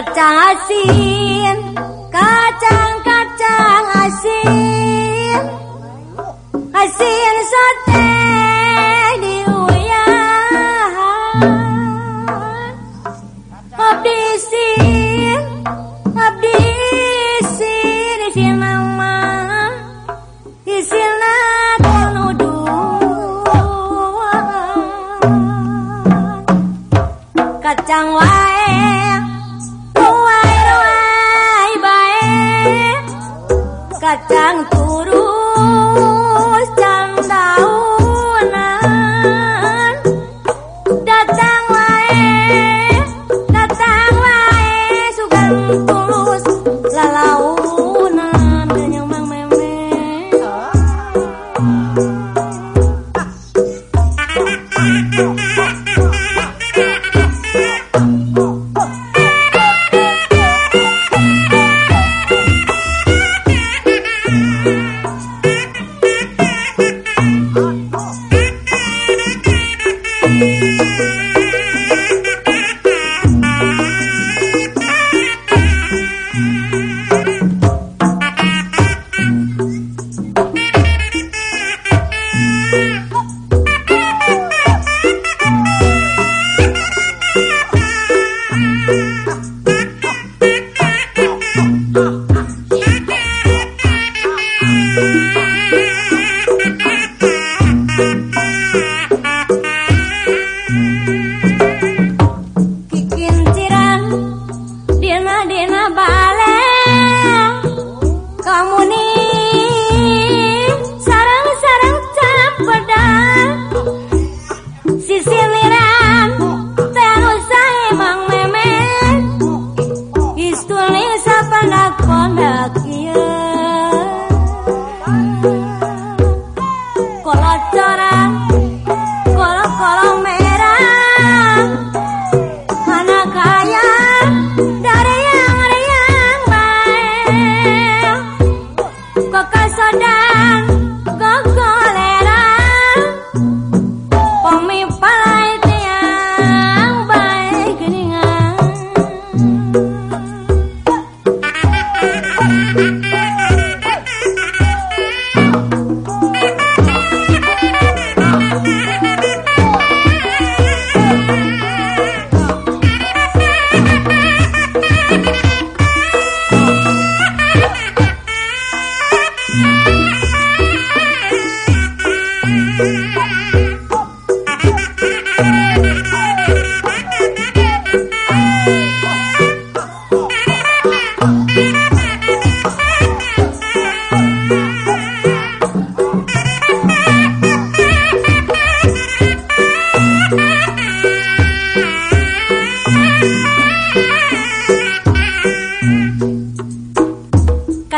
kacang asin kacang kacang asin. Asin sate di uyahan abisin abisin isin nama isin kacang wae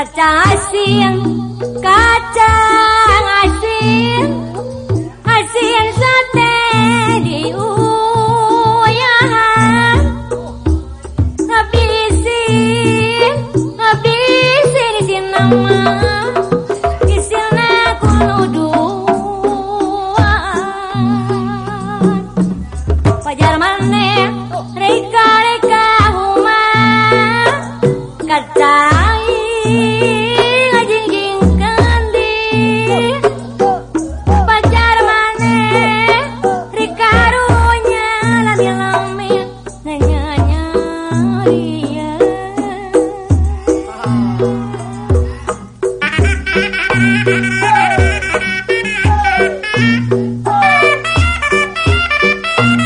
kacang asin kacang asin asin sate di uyahan habisin habisin isin nama isin aku nuduhan pajar maneh reka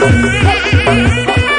Hey, hey.